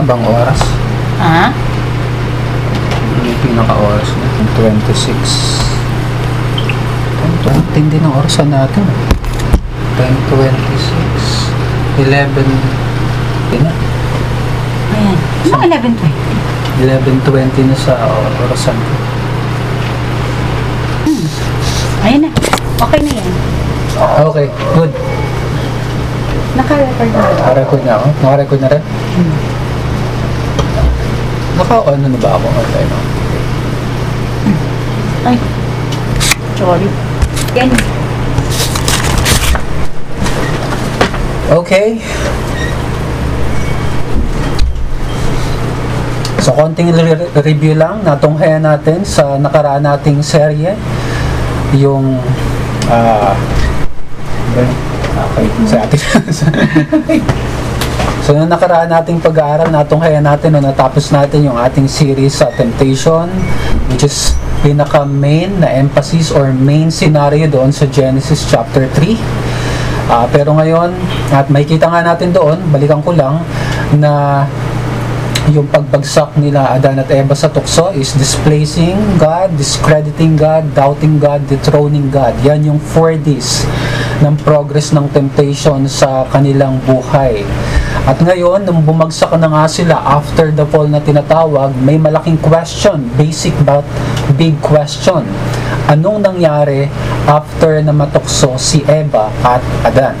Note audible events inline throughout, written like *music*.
na bang oras? Ha? Ano yung pinaka-oras na? 26. Ang tindi ng orasan natin. 10.26. 11. Yun na. Ayan. Ano 11.20? 11.20 na sa orasan ko. Ayan na. Okay na yan. Okay, good. Naka-record na. Naka-record na ako. Naka-record na rin? Hmm. Naka-ano na ba ako? No? Ay. Sorry. Yan. Okay. So, konting re- review lang. Natunghayan natin sa nakaraan nating serye. Yung, ah, yun? okay, sa ating, *laughs* So, nung nakaraan nating pag-aaral, natunghayan natin nung natapos natin yung ating series sa temptation, which is pinaka-main na emphasis or main scenario doon sa Genesis chapter 3. Ah, pero ngayon, at makikita nga natin doon, balikan ko lang, na yung pagbagsak nila Adan at Eva sa tukso is displacing God, discrediting God, doubting God, dethroning God. Yan yung 4 Ds ng progress ng temptation sa kanilang buhay. At ngayon, nung bumagsak na nga sila after the fall na tinatawag, may malaking question, basic but big question. Anong nangyari after na matukso si Eva at Adan?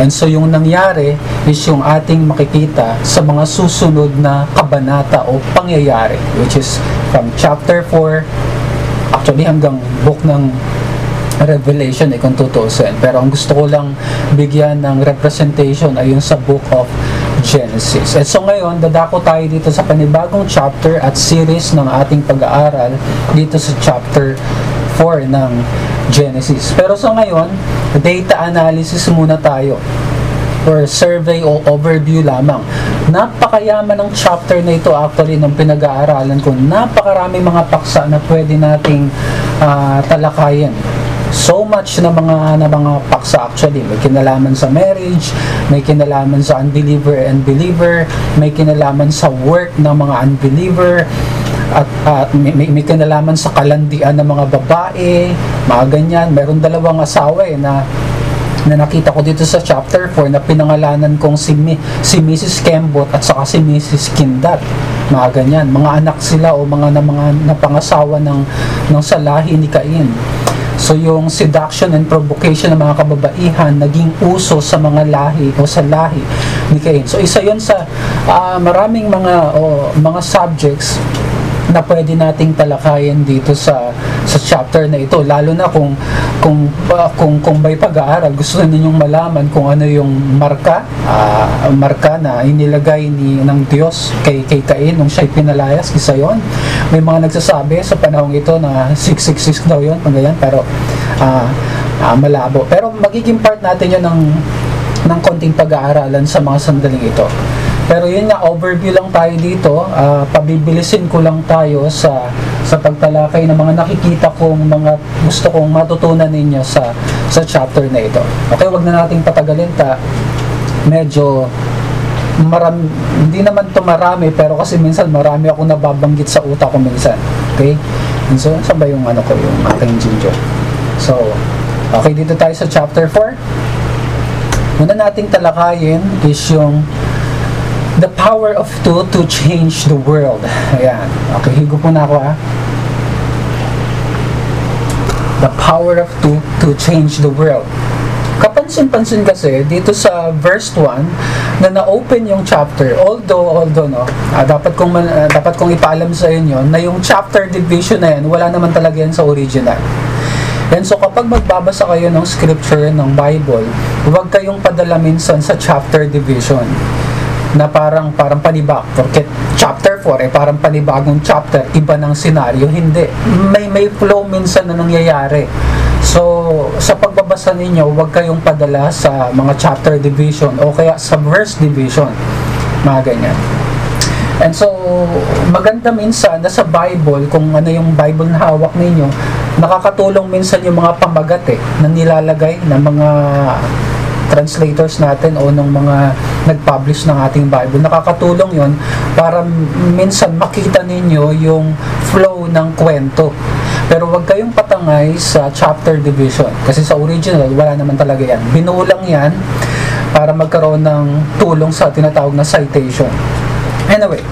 And so yung nangyari is yung ating makikita sa mga susunod na kabanata o pangyayari which is from chapter 4 actually hanggang book ng Revelation eh kung tutusin. Pero ang gusto ko lang bigyan ng representation ay yung sa book of Genesis. And so ngayon, dadako tayo dito sa panibagong chapter at series ng ating pag-aaral dito sa chapter 4 ng Genesis. Pero so ngayon, data analysis muna tayo or survey o overview lamang. Napakayaman ng chapter na ito actually nung pinag-aaralan ko. Napakaraming mga paksa na pwede nating ah, talakayin. So much na mga na mga paksa actually. May kinalaman sa marriage, may kinalaman sa unbeliever and believer, may kinalaman sa work ng mga unbeliever, at at may, may, may kinalaman sa kalandian ng mga babae, mga ganyan. Meron dalawang asawa eh na na nakita ko dito sa chapter 4 na pinangalanan kong si, si Mrs. Kembot at saka si Mrs. Kindat. Mga ganyan. Mga anak sila o mga na mga napangasawa ng, ng salahi ni Cain. So yung seduction and provocation ng mga kababaihan naging uso sa mga lahi o sa lahi ni Cain. So isa yon sa ah, maraming mga o, mga subjects na pwede nating talakayin dito sa sa chapter na ito. Lalo na kung kung uh, kung kung may pag-aaral. Gusto ninyong malaman kung ano yung marka ah, marka na inilagay ni ng Diyos kay kay Cain nung siya pinalayas isa yon may mga nagsasabi sa panahong ito na 666 daw yon ganyan pero ah, ah, malabo. Pero magiging part natin yun ng ng konting pag-aaralan sa mga sandaling ito pero yun nga, overview lang tayo dito. Ah, pabibilisin ko lang tayo sa sa pagtalakay ng mga nakikita kong mga gusto kong matutunan ninyo sa sa chapter na ito. Okay, wag na nating patagalin ta. Medyo marami, hindi naman to marami pero kasi minsan marami ako nababanggit sa utak ko minsan. Okay? So, saan ba yung ano ko, yung aking ginger? So, okay, dito tayo sa chapter 4. Muna nating talakayin is yung The power of two to change the world. Ayan. Okay, higo po na ako ah. The power of two to change the world. Kapansin-pansin kasi dito sa verse 1 na na-open yung chapter although although no ah, dapat kong ah, dapat kong ipaalam sa inyo na yung chapter division na yan wala naman talaga yan sa original And so kapag magbabasa kayo ng scripture ng Bible, huwag kayong padala minsan sa chapter division na parang parang panibag porque chapter 4 eh parang panibagong chapter iba ng senaryo hindi. May may flow minsan na nangyayari. So sa pagbabasa ninyo huwag kayong padala sa mga chapter division o kaya sa verse division mga ganyan. And so, maganda minsan na sa Bible, kung ano yung Bible na hawak ninyo, nakakatulong minsan yung mga pamagat eh, na nilalagay ng mga translators natin o ng mga nag-publish ng ating Bible. Nakakatulong yon para minsan makita ninyo yung flow ng kwento. Pero huwag kayong patangay sa chapter division. Kasi sa original, wala naman talaga yan. Binulang yan para magkaroon ng tulong sa tinatawag na citation. Anyway,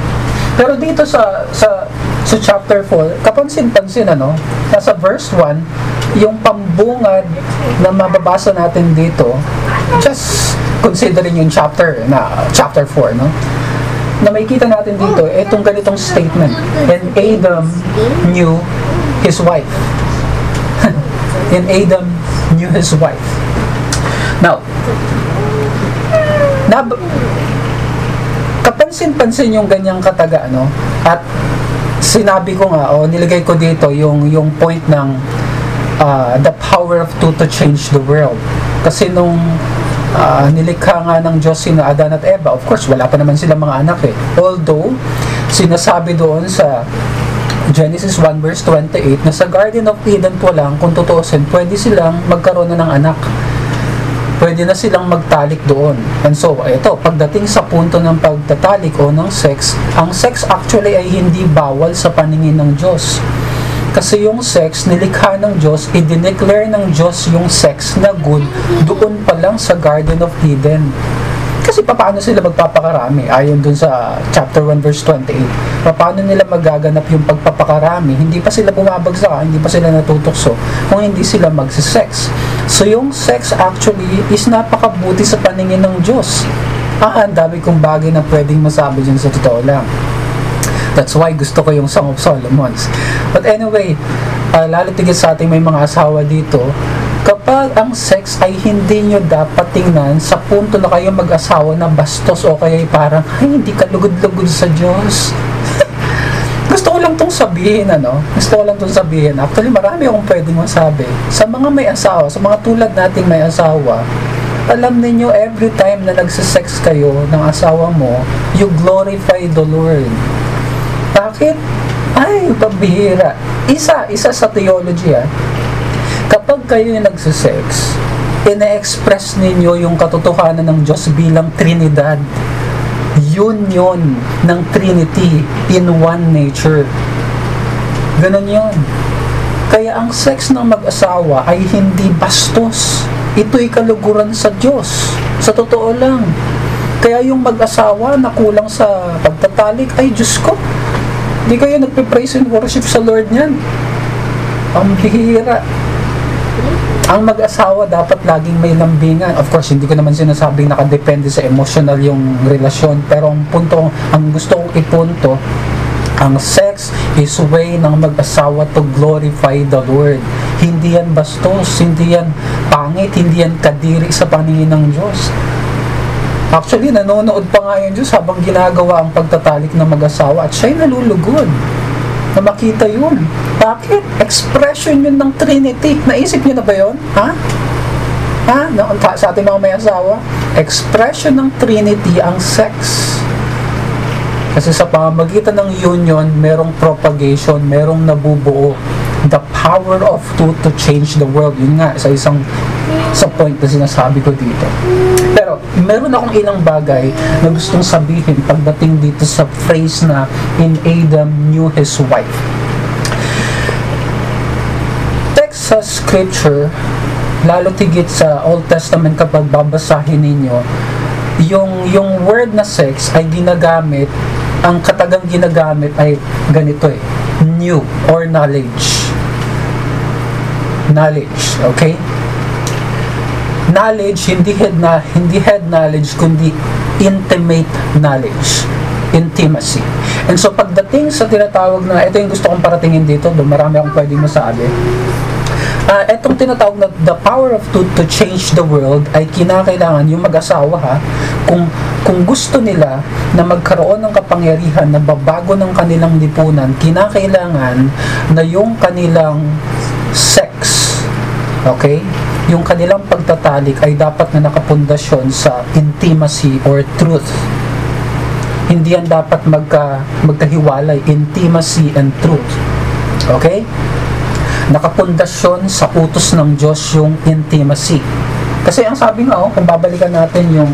pero dito sa sa sa chapter 4, kapansin-pansin ano, nasa verse 1, yung pambungad na mababasa natin dito, just considering yung chapter na chapter 4, no? Na makikita natin dito, itong ganitong statement. And Adam knew his wife. *laughs* And Adam knew his wife. Now, na, kapansin-pansin yung ganyang kataga, no? At sinabi ko nga, o nilagay ko dito yung, yung point ng uh, the power of two to change the world. Kasi nung uh, nilikha nga ng Diyos sina Adan at Eva, of course, wala pa naman sila mga anak eh. Although, sinasabi doon sa Genesis 1 verse 28 na sa Garden of Eden po lang, kung tutuusin, pwede silang magkaroon na ng anak pwede na silang magtalik doon. And so, ito, pagdating sa punto ng pagtatalik o ng sex, ang sex actually ay hindi bawal sa paningin ng Diyos. Kasi yung sex, nilikha ng Diyos, i-declare ng Diyos yung sex na good doon pa lang sa Garden of Eden. Kasi paano sila magpapakarami? Ayon dun sa chapter 1 verse 28. Paano nila magaganap yung pagpapakarami? Hindi pa sila bumabagsak, hindi pa sila natutokso kung hindi sila magsisex. So yung sex actually is napakabuti sa paningin ng Diyos. Ah, ang dami kong bagay na pwedeng masabi dyan sa totoo lang. That's why gusto ko yung Song of Solomon's. But anyway, uh, lalo tigil sa ating may mga asawa dito, kapag ang sex ay hindi nyo dapat tingnan sa punto na kayo mag-asawa na bastos o kaya parang, ay, hindi ka lugod-lugod sa Diyos. *laughs* Gusto ko lang tong sabihin, ano? Gusto ko lang tong sabihin. Actually, marami akong pwedeng masabi. Sa mga may asawa, sa mga tulad nating may asawa, alam ninyo, every time na nagsisex kayo ng asawa mo, you glorify the Lord. Bakit? Ay, pabihira. Isa, isa sa theology, ah Kapag kayo yung nagsisex, ina-express ninyo yung katotohanan ng Diyos bilang Trinidad. Union ng Trinity in one nature. Ganon yon. Kaya ang sex ng mag-asawa ay hindi bastos. Ito'y kaluguran sa Diyos. Sa totoo lang. Kaya yung mag-asawa na kulang sa pagtatalik, ay Diyos ko, hindi kayo nagpe-praise and worship sa Lord niyan. Ang bihira ang mag-asawa dapat laging may lambingan. Of course, hindi ko naman sinasabing nakadepende sa emotional yung relasyon. Pero ang punto, ang gusto kong ipunto, ang sex is way ng mag-asawa to glorify the Lord. Hindi yan bastos, hindi yan pangit, hindi yan kadiri sa paningin ng Diyos. Actually, nanonood pa nga yung Diyos habang ginagawa ang pagtatalik ng mag-asawa at siya'y nalulugod na makita yun. Bakit? Expression yun ng Trinity. Naisip niyo na ba yun? Ha? Ha? Na, sa ating mga may asawa? Expression ng Trinity ang sex. Kasi sa pamamagitan ng union, merong propagation, merong nabubuo. The power of two to change the world. Yun nga, sa isang sa point na sinasabi ko dito. Pero, meron akong ilang bagay na gustong sabihin pagdating dito sa phrase na in Adam knew his wife. Text sa scripture, lalo tigit sa Old Testament kapag babasahin ninyo, yung, yung word na sex ay ginagamit, ang katagang ginagamit ay ganito eh, new or knowledge. Knowledge, okay? knowledge hindi head na hindi head knowledge kundi intimate knowledge intimacy. And so pagdating sa tinatawag na ito yung gusto kong paratingin dito do marami akong pwedeng masabi. Uh, etong tinatawag na the power of truth to change the world ay kinakailangan yung mag-asawa ha? Kung kung gusto nila na magkaroon ng kapangyarihan na babago ng kanilang lipunan kinakailangan na yung kanilang sex okay yung kanilang pagtatalik ay dapat na nakapundasyon sa intimacy or truth. Hindi yan dapat magka, magkahiwalay, intimacy and truth. Okay? Nakapundasyon sa utos ng Diyos yung intimacy. Kasi ang sabi nga, oh, kung babalikan natin yung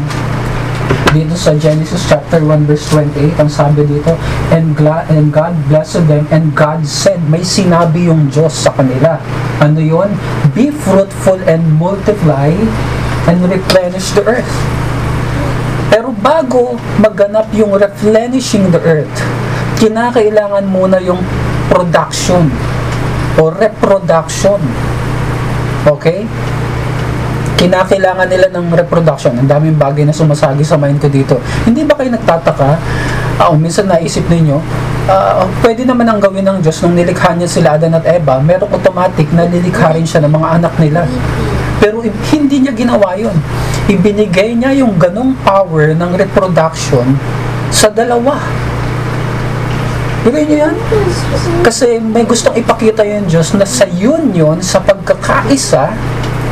dito sa Genesis chapter 1 verse 28, ang sabi dito, and, and God blessed them, and God said, may sinabi yung Diyos sa kanila. Ano yon? Be fruitful and multiply and replenish the earth. Pero bago maganap yung replenishing the earth, kinakailangan muna yung production o reproduction. Okay? Kinakailangan nila ng reproduction. Ang daming bagay na sumasagi sa mind ko dito. Hindi ba kayo nagtataka? Ah, oh, minsan naisip ninyo, uh, pwede naman ang gawin ng Diyos nung nilikha niya sila Adan at Eva, merong automatic na lilikha rin siya ng mga anak nila. Pero hindi niya ginawa yun. Ibinigay niya yung ganong power ng reproduction sa dalawa. Bigay niyo yan? Kasi may gustong ipakita yung Diyos na sa union, sa pagkakaisa,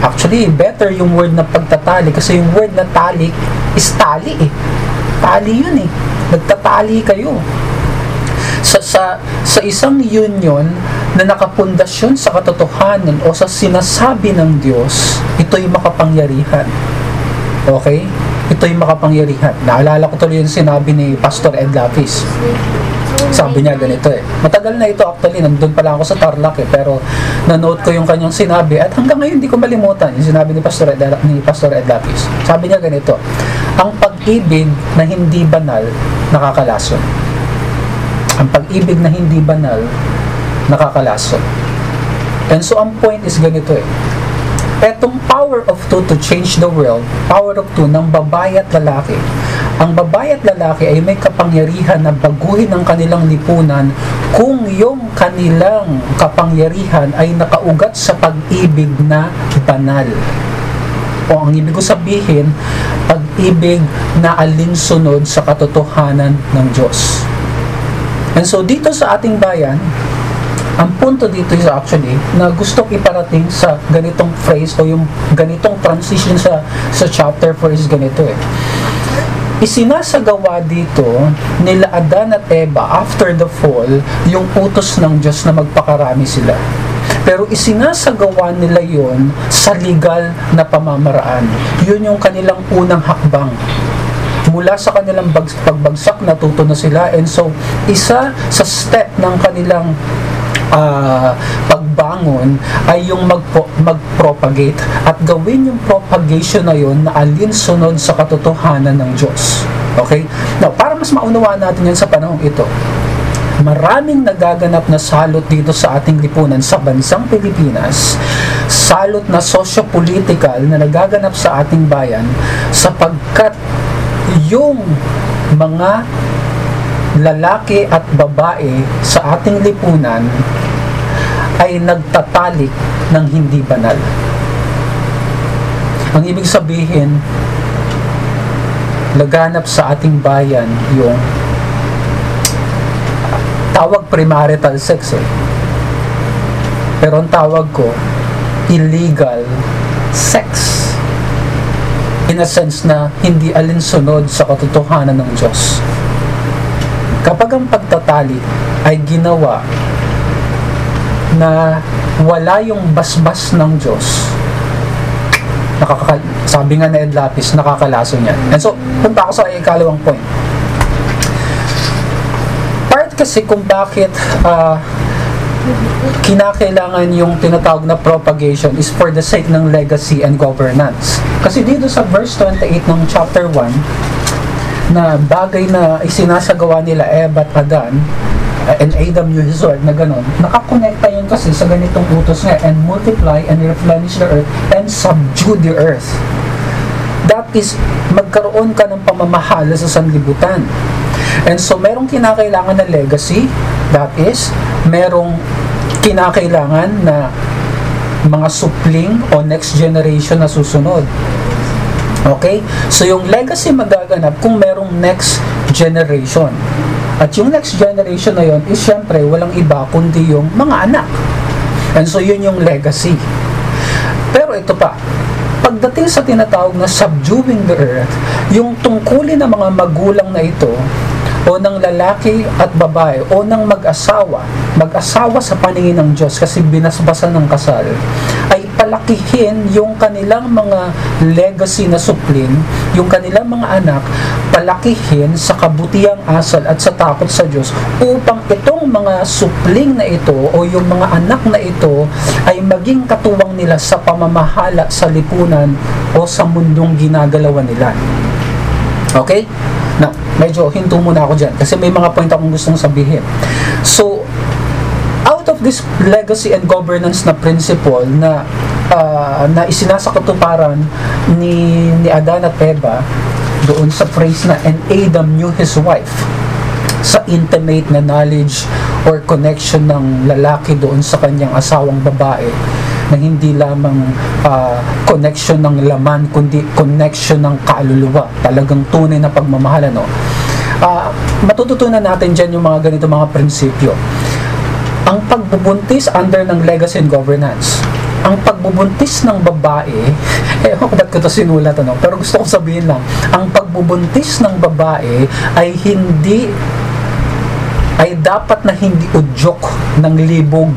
Actually, better yung word na pagtatali kasi yung word na tali is tali eh. Tali yun eh. Nagtatali kayo. Sa, sa, sa isang union na nakapundasyon sa katotohanan o sa sinasabi ng Diyos, ito'y makapangyarihan. Okay? Ito'y makapangyarihan. Naalala ko tuloy yung sinabi ni Pastor Ed Lapis. Sabi niya ganito eh. Matagal na ito actually, nandun pala ako sa Tarlac eh, pero na-note ko yung kanyang sinabi at hanggang ngayon hindi ko malimutan yung sinabi ni Pastor Ed, ni Pastor Ed Lapis. Sabi niya ganito, ang pag-ibig na hindi banal, nakakalason. Ang pag-ibig na hindi banal, nakakalason. And so ang point is ganito eh, etong power of two to change the world, power of two ng babae at lalaki, ang babae at lalaki ay may kapangyarihan na baguhin ang kanilang lipunan kung yung kanilang kapangyarihan ay nakaugat sa pag-ibig na banal. O ang ibig ko sabihin, pag-ibig na alinsunod sa katotohanan ng Diyos. And so dito sa ating bayan, ang punto dito is actually na gustong iparating sa ganitong phrase o yung ganitong transition sa sa chapter 4 is ganito eh isinasagawa dito nila Adan at Eva after the fall yung utos ng Diyos na magpakarami sila. Pero isinasagawa nila yon sa legal na pamamaraan. Yun yung kanilang unang hakbang mula sa kanilang pagbagsak natuto na sila and so isa sa step ng kanilang uh, pagbangon ay yung magpo, mag-propagate at gawin yung propagation na yun na alinsunod sa katotohanan ng Diyos. Okay? Now, para mas maunawaan natin yan sa panahong ito, maraming nagaganap na salot dito sa ating lipunan sa bansang Pilipinas, salot na socio-political na nagaganap sa ating bayan sapagkat yung mga lalaki at babae sa ating lipunan ay nagtatalik ng hindi banal. Ang ibig sabihin, laganap sa ating bayan yung tawag premarital sex eh. Pero ang tawag ko, illegal sex. In a sense na hindi alinsunod sa katotohanan ng Diyos. Kapag ang pagtatali ay ginawa na wala yung basbas ng Diyos, nakakal sabi nga na Ed Lapis, nakakalaso niya. And so, punta ako sa ikalawang point. Part kasi kung bakit uh, kinakailangan yung tinatawag na propagation is for the sake ng legacy and governance. Kasi dito sa verse 28 ng chapter 1, na bagay na isinasagawa nila Eva at Adan uh, and Adam resort na ganun, nakakonekta yun kasi sa ganitong utos nga and multiply and replenish the earth and subdue the earth. That is, magkaroon ka ng pamamahala sa sanlibutan. And so, merong kinakailangan na legacy, that is, merong kinakailangan na mga supling o next generation na susunod. Okay? So yung legacy magaganap kung merong next generation. At yung next generation na yon is syempre walang iba kundi yung mga anak. And so yun yung legacy. Pero ito pa, pagdating sa tinatawag na subduing the earth, yung tungkulin ng mga magulang na ito o ng lalaki at babae o ng mag-asawa, mag-asawa sa paningin ng Diyos kasi binasbasan ng kasal, ay palakihin yung kanilang mga legacy na supling, yung kanilang mga anak, palakihin sa kabutiang asal at sa takot sa Diyos upang itong mga supling na ito o yung mga anak na ito ay maging katuwang nila sa pamamahala sa lipunan o sa mundong ginagalawan nila. Okay? Na, medyo hinto muna ako dyan kasi may mga point akong gustong sabihin. So, out of this legacy and governance na principle na uh, na isinasakatuparan ni ni Adan at Eva doon sa phrase na and Adam knew his wife sa intimate na knowledge or connection ng lalaki doon sa kanyang asawang babae na hindi lamang uh, connection ng laman kundi connection ng kaluluwa. Talagang tunay na pagmamahal ano? Uh, matututunan natin dyan yung mga ganito mga prinsipyo. Ang pagbubuntis under ng legacy and governance ang pagbubuntis ng babae, eh, ba't ko to sinulat, ano? Pero gusto ko sabihin lang, ang pagbubuntis ng babae ay hindi, ay dapat na hindi udyok ng libog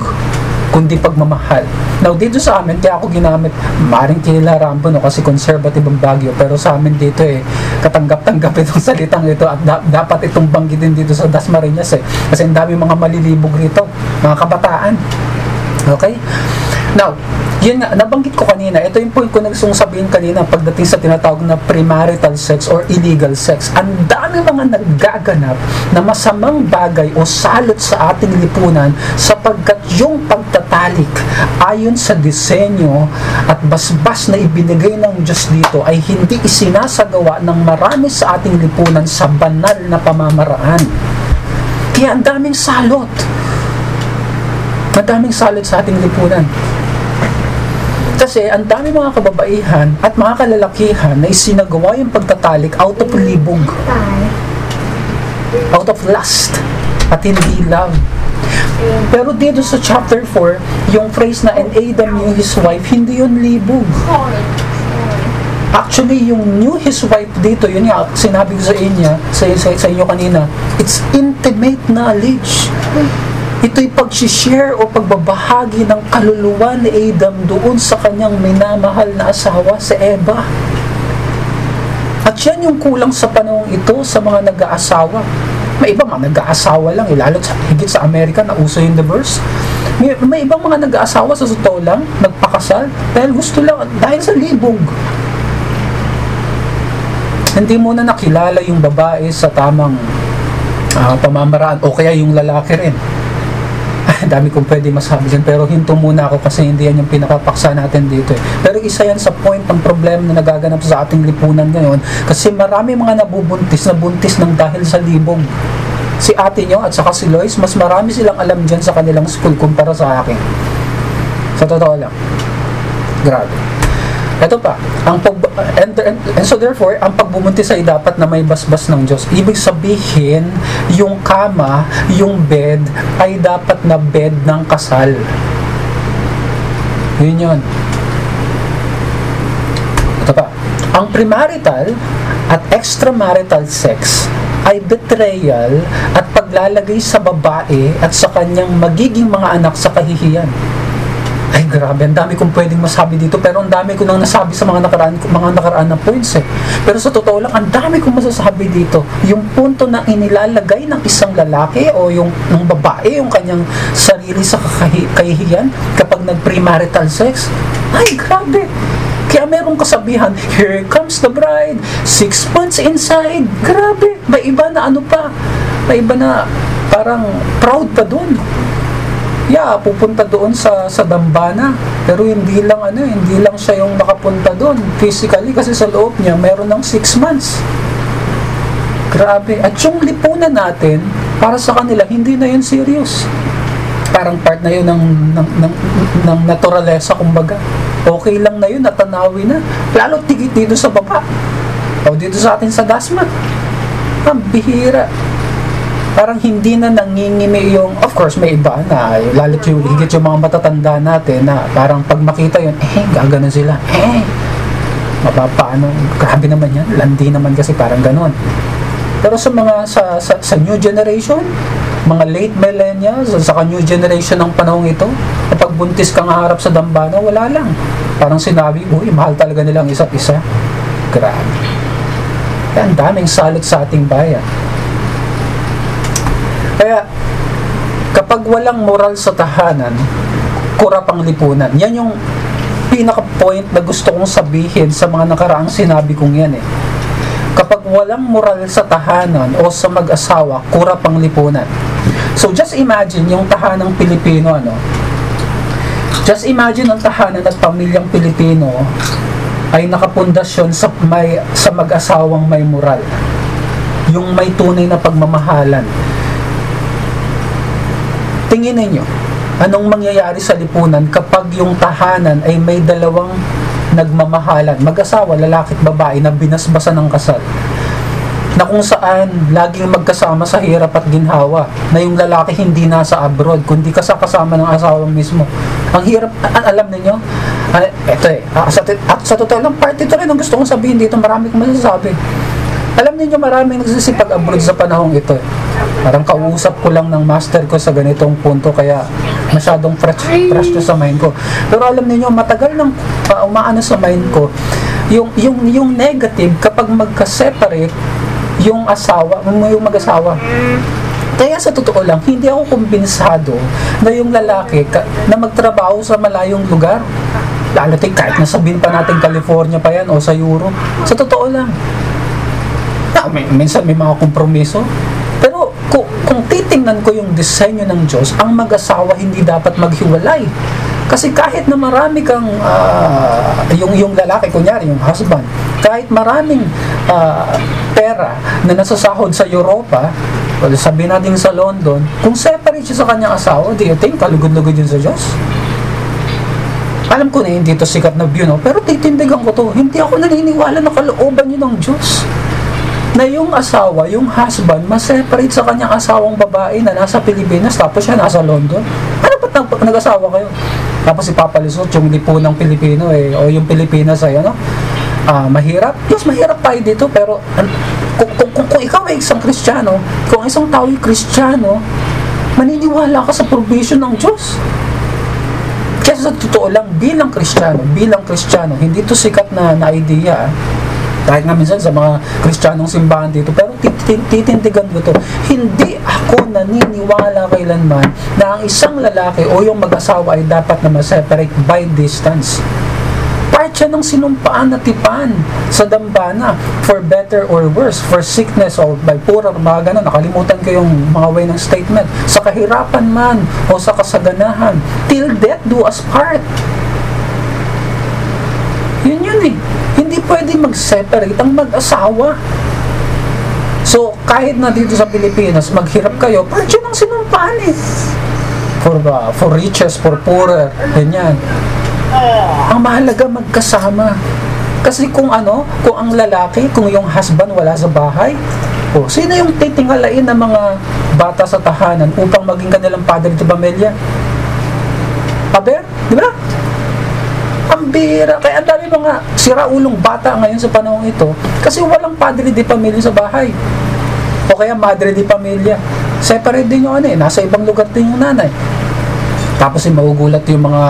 kundi pagmamahal. Now, dito sa amin, kaya ako ginamit, maring kilala Rambo, no, kasi conservative ang Baguio, pero sa amin dito eh, katanggap-tanggap itong *laughs* salitang ito at da- dapat itong banggitin dito sa Dasmariñas eh, kasi ang dami mga malilibog rito, mga kabataan. Okay? Now, yun nga, nabanggit ko kanina, ito yung point ko na gustong sabihin kanina pagdating sa tinatawag na premarital sex or illegal sex. Ang dami mga naggaganap na masamang bagay o salot sa ating lipunan sapagkat yung pagtatalik ayon sa disenyo at basbas na ibinigay ng Diyos dito ay hindi isinasagawa ng marami sa ating lipunan sa banal na pamamaraan. Kaya ang daming salot. Madaming salot sa ating lipunan. Kasi ang dami mga kababaihan at mga kalalakihan na isinagawa yung pagtatalik out of libog. Out of lust at hindi love. Pero dito sa chapter 4, yung phrase na and Adam knew his wife, hindi yun libog. Actually, yung knew his wife dito, yun nga, sinabi ko sa inyo, sa, sa, sa inyo kanina, it's intimate knowledge. Ito'y pag-share o pagbabahagi ng kaluluwa ni Adam doon sa kanyang minamahal na asawa, si Eva. At yan yung kulang sa panahong ito sa mga nag-aasawa. May iba mga nag-aasawa lang, eh, lalo sa, higit sa Amerika na uso yung divorce. May, may ibang mga nag-aasawa sa totoo lang, nagpakasal, dahil gusto lang, dahil sa libog. Hindi mo na nakilala yung babae sa tamang uh, pamamaraan o kaya yung lalaki rin *laughs* dami kong pwede masabi dyan pero hinto muna ako kasi hindi yan yung pinakapaksa natin dito eh. pero isa yan sa point ng problema na nagaganap sa ating lipunan ngayon kasi marami mga nabubuntis na buntis ng dahil sa libog si ate nyo at saka si Lois mas marami silang alam dyan sa kanilang school kumpara sa akin. Sa totoo lang. Grabe ito pa, ang pag, and, and, and so therefore, ang pagbubuntis ay dapat na may basbas ng Diyos. Ibig sabihin, yung kama, yung bed, ay dapat na bed ng kasal. Yun yun. Ito pa, ang premarital at extramarital sex ay betrayal at paglalagay sa babae at sa kanyang magiging mga anak sa kahihiyan. Ay, grabe, ang dami kong pwedeng masabi dito, pero ang dami ko nang nasabi sa mga nakaraan, mga nakaraan na points eh. Pero sa totoo lang, ang dami kong masasabi dito. Yung punto na inilalagay ng isang lalaki o yung ng babae, yung kanyang sarili sa kahihiyan kapag nag-premarital sex, ay, grabe. Kaya merong kasabihan, here comes the bride, six months inside. Grabe, may iba na ano pa, may iba na parang proud pa doon yeah, pupunta doon sa sa Dambana. Pero hindi lang ano, hindi lang siya yung nakapunta doon physically kasi sa loob niya meron ng 6 months. Grabe. At yung lipunan natin, para sa kanila, hindi na yun serious. Parang part na yun ng, ng, ng, ng naturalesa, kumbaga. Okay lang na yun, natanawi na. Lalo tigit dito sa baba. O dito sa atin sa Dasma. Ang bihira parang hindi na nangingimi yung, of course, may iba na, lalo yung higit yung mga matatanda natin na parang pag makita yun, eh, gaganon sila, eh, mapapaano, grabe naman yan, landi naman kasi parang ganon. Pero sa mga, sa, sa, sa new generation, mga late millennials, sa new generation ng panahong ito, kapag buntis kang harap sa dambana, wala lang. Parang sinabi, uy, mahal talaga nilang isa't isa. Grabe. Ang daming salot sa ating bayan. Kaya, kapag walang moral sa tahanan, kurap ang lipunan. Yan yung pinaka-point na gusto kong sabihin sa mga nakaraang sinabi kong yan eh. Kapag walang moral sa tahanan o sa mag-asawa, kurap ang lipunan. So just imagine yung tahanang Pilipino, ano? Just imagine ang tahanan at pamilyang Pilipino ay nakapundasyon sa may sa mag-asawang may moral. Yung may tunay na pagmamahalan. Tingin ninyo, anong mangyayari sa lipunan kapag yung tahanan ay may dalawang nagmamahalan, mag-asawa, lalaki at babae na binasbasan ng kasal. Na kung saan laging magkasama sa hirap at ginhawa. Na yung lalaki hindi nasa abroad kundi kasakasama ng asawa mismo. Ang hirap alam niyo eto eh sa, at sa totoo lang part ito rin ang gusto kong sabihin dito marami kong masasabi. Alam niyo maraming nagsisipag abroad sa panahong ito eh. Parang kausap ko lang ng master ko sa ganitong punto kaya masyadong fresh, fresh to sa mind ko. Pero alam niyo matagal nang uh, umaano sa mind ko yung yung yung negative kapag magka-separate yung asawa, yung mag-asawa. Kaya sa totoo lang, hindi ako kumbensado na yung lalaki ka, na magtrabaho sa malayong lugar. Lalo tin kahit nasabihin pa natin California pa yan o sa Europe. Sa totoo lang. Na, may, minsan may mga kompromiso. Kung, kung titingnan ko yung disenyo ng Diyos, ang mag-asawa hindi dapat maghiwalay. Kasi kahit na marami kang, ah, yung, yung lalaki, kunyari, yung husband, kahit maraming ah, pera na nasasahod sa Europa, o sabihin natin sa London, kung separate siya sa kanyang asawa, do you think kalugod-lugod yun sa Diyos? Alam ko na hindi to sikat na view, no? pero titindigan ko to. Hindi ako naniniwala na kalooban yun ng Diyos na yung asawa, yung husband, ma-separate sa kanyang asawang babae na nasa Pilipinas tapos siya nasa London. Ano ba't nag- nag-asawa kayo? Tapos ipapalisot yung lipunang Pilipino eh, o yung Pilipinas ay ano? Ah, mahirap? Yes, mahirap tayo dito pero kung, kung, kung, kung ikaw ay isang Kristiyano, kung isang tao ay Kristiyano, maniniwala ka sa provision ng Diyos. Kaya sa totoo lang, bilang Kristiyano, bilang Kristiyano, hindi to sikat na, na idea, ah. Kahit nga minsan sa mga Kristiyanong simbahan dito, pero titin- titindigan ko to, hindi ako naniniwala kailanman na ang isang lalaki o yung mag-asawa ay dapat na ma-separate by distance. Part siya ng sinumpaan na tipan sa dambana for better or worse, for sickness or by poor or mga ganun. Nakalimutan ko yung mga way ng statement. Sa kahirapan man o sa kasaganahan, till death do us part. Yun yun eh. Pwede mag-separate ang mag-asawa. So, kahit na dito sa Pilipinas, maghirap kayo, part yun ang sinumpaan eh. For, uh, for riches, for poorer, ganyan. Ang mahalaga magkasama. Kasi kung ano, kung ang lalaki, kung yung husband wala sa bahay, o sino yung titingalain ng mga bata sa tahanan upang maging kanilang padre de pamilya? Paber, di ba? Bira. Kaya ang dami mga siraulong bata ngayon sa panahon ito kasi walang padre de pamilya sa bahay. O kaya madre de pamilya. Separate din yung ano eh. Nasa ibang lugar din yung nanay. Tapos eh, magugulat yung mga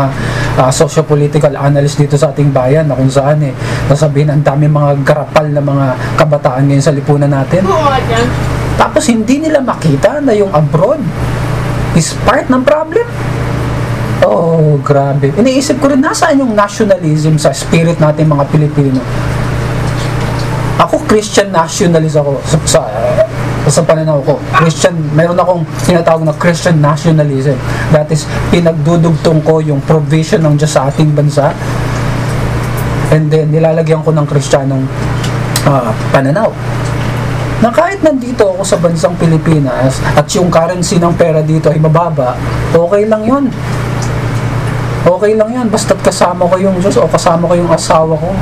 uh, socio-political analyst dito sa ating bayan na kung saan eh, nasabihin ang dami mga garapal na mga kabataan ngayon sa lipunan natin. Tapos hindi nila makita na yung abroad is part ng problem. Oh, grabe. Iniisip ko rin, nasaan yung nationalism sa spirit natin mga Pilipino? Ako, Christian nationalist ako sa, sa, sa pananaw ko. Christian, meron akong tinatawag na Christian nationalism. That is, pinagdudugtong ko yung provision ng Diyos sa ating bansa. And then, nilalagyan ko ng Kristiyanong ah, pananaw na kahit nandito ako sa bansang Pilipinas at yung currency ng pera dito ay mababa, okay lang yun. Okay lang yan, basta't kasama ko yung Diyos o kasama ko yung asawa ko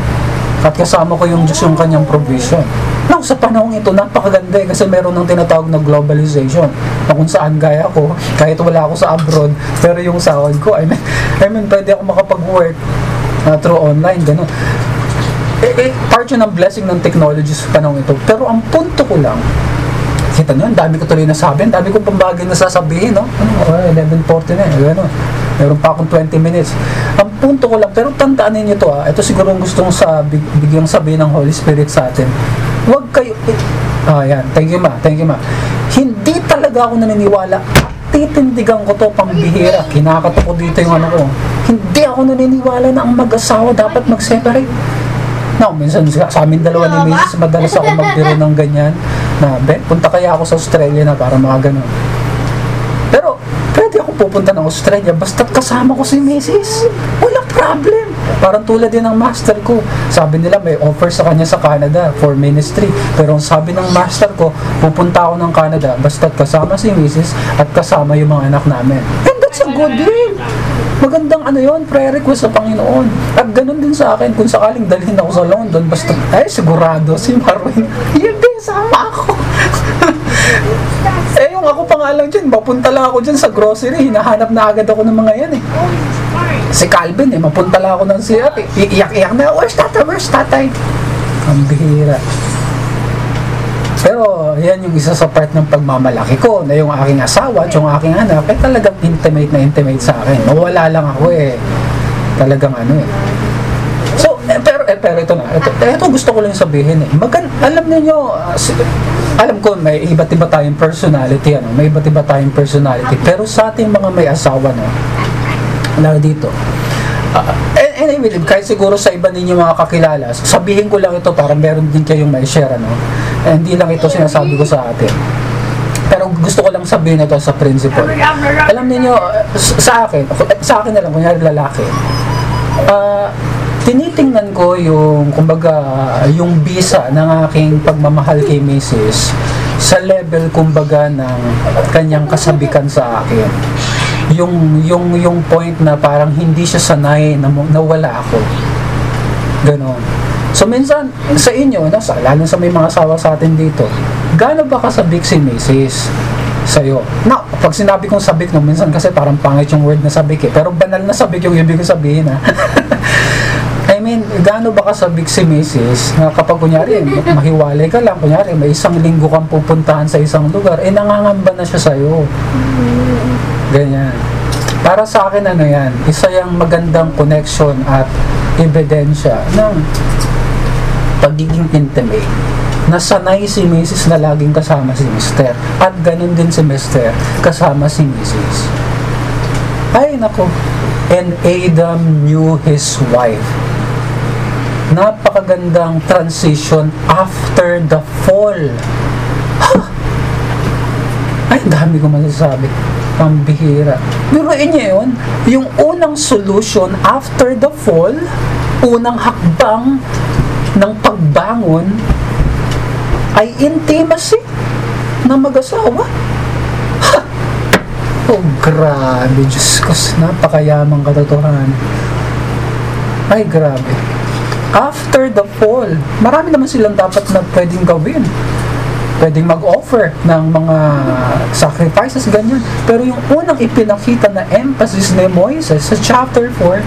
at kasama ko yung Diyos yung kanyang provision. Now, sa panahong ito, napakaganda eh, kasi meron ng tinatawag na globalization na kung saan gaya ko, kahit wala ako sa abroad, pero yung sahod ko, I mean, *laughs* I mean pwede ako makapag-work uh, through online, gano'n. Eh, eh, part yun ng blessing ng technology sa panahong ito. Pero ang punto ko lang, kita nyo, ang dami ko tuloy nasabi, ang dami kong pambagay na sasabihin, no? Ano, oh, 11.40 na eh, gano'n. Meron pa akong 20 minutes. Ang punto ko lang, pero tandaan ninyo to ah, ito siguro ang gustong sa, big, bigyang sabihin ng Holy Spirit sa atin. Huwag kayo, eh, ah yan, thank you ma, thank you ma. Hindi talaga ako naniniwala, titindigan ko to pambihira, kinakato ko dito yung ano ko. Hindi ako naniniwala na ang mag-asawa dapat mag-separate. No, minsan sa sa amin dalawa ni Mrs. madalas ako magbiro ng ganyan na, punta kaya ako sa Australia na para mga ganun. Pwede ako pupunta ng Australia basta't kasama ko si Mrs. Walang problem. Parang tulad din ng master ko. Sabi nila may offer sa kanya sa Canada for ministry. Pero ang sabi ng master ko, pupunta ako ng Canada basta't kasama si Mrs. at kasama yung mga anak namin. And that's a good deal. Magandang ano yon prayer request sa Panginoon. At ganun din sa akin, kung sakaling dalhin ako sa London, basta, ay, sigurado, si Marwin, yun din, sama ako. *laughs* eh, yung ako pa nga lang dyan, mapunta lang ako dyan sa grocery, hinahanap na agad ako ng mga yan eh. Si Calvin eh, mapunta lang ako ng CR, eh, iiyak-iyak na, where's tatay, where's tatay? Ang bihira. Pero yan yung isa sa part ng pagmamalaki ko na yung aking asawa at yung aking anak ay talagang intimate na intimate sa akin. Mawala lang ako eh. Talagang ano eh. So, eh, pero, eh, pero ito na. Ito, eh, ito gusto ko lang sabihin eh. Magan, alam niyo uh, alam ko may iba't iba tayong personality, ano, may iba't iba tayong personality. Pero sa ating mga may asawa, no, lalo dito, Ah, and, and I believe, kahit siguro sa iba ninyo mga kakilala, sabihin ko lang ito para meron din kayong may share, ano? Eh, hindi lang ito sinasabi ko sa atin. Pero gusto ko lang sabihin ito sa principle. Alam niyo sa akin, sa akin na lang, kunyari lalaki, ah, tinitingnan ko yung, kumbaga, yung bisa ng aking pagmamahal kay Mrs. sa level, kumbaga, ng kanyang kasabikan sa akin yung yung yung point na parang hindi siya sanay na nawala ako. Ganon. So minsan sa inyo, no, sa, lalo sa may mga asawa sa atin dito, gaano ba kasabik si Mrs. sa'yo? Na, pag sinabi kong sabik, no, minsan kasi parang pangit yung word na sabik eh. Pero banal na sabik yung ibig ko sabihin ha. *laughs* Mean, gaano ba kasabik si Mrs. na kapag kunyari, mahiwalay ka lang, kunyari, may isang linggo kang pupuntahan sa isang lugar, eh nangangamba na siya sa'yo. Ganyan. Para sa akin, ano yan, isa yung magandang connection at ebidensya ng pagiging intimate. Nasanay si Mrs. na laging kasama si Mr. At ganun din si Mr. kasama si Mrs. Ay, nako. And Adam knew his wife. Napakagandang transition after the fall. Ha! Ay, dami ko masasabi. Pambihira. Biruin niya yun. Yung unang solution after the fall, unang hakbang ng pagbangon ay intimacy na mag-asawa. Ha! Oh, grabe. Diyos ko, napakayamang katotohanan. Ay, grabe. After the fall, marami naman silang dapat na pwedeng gawin pwedeng mag-offer ng mga sacrifices, ganyan. Pero yung unang ipinakita na emphasis ni Moises sa chapter 4,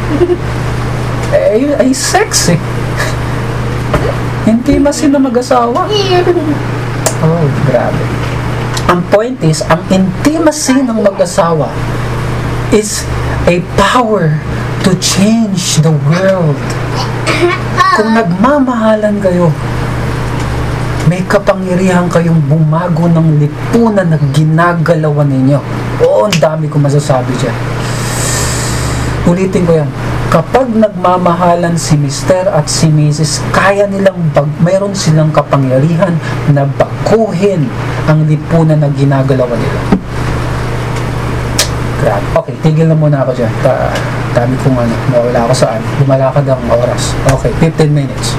ay, *laughs* ay sexy. Intimacy na mag-asawa. Oh, grabe. Ang point is, ang intimacy ng mag-asawa is a power to change the world. Kung nagmamahalan kayo, may kapangyarihan kayong bumago ng lipunan na ginagalawan ninyo. Oo, ang dami ko masasabi dyan. Ulitin ko yan. Kapag nagmamahalan si Mr. at si Mrs., kaya nilang bag, mayroon silang kapangyarihan na bakuhin ang lipunan na ginagalawan nila. Okay, tigil na muna ako dyan. Ta dami kong ano, mawala ako saan. Lumalakad ang oras. Okay, 15 minutes.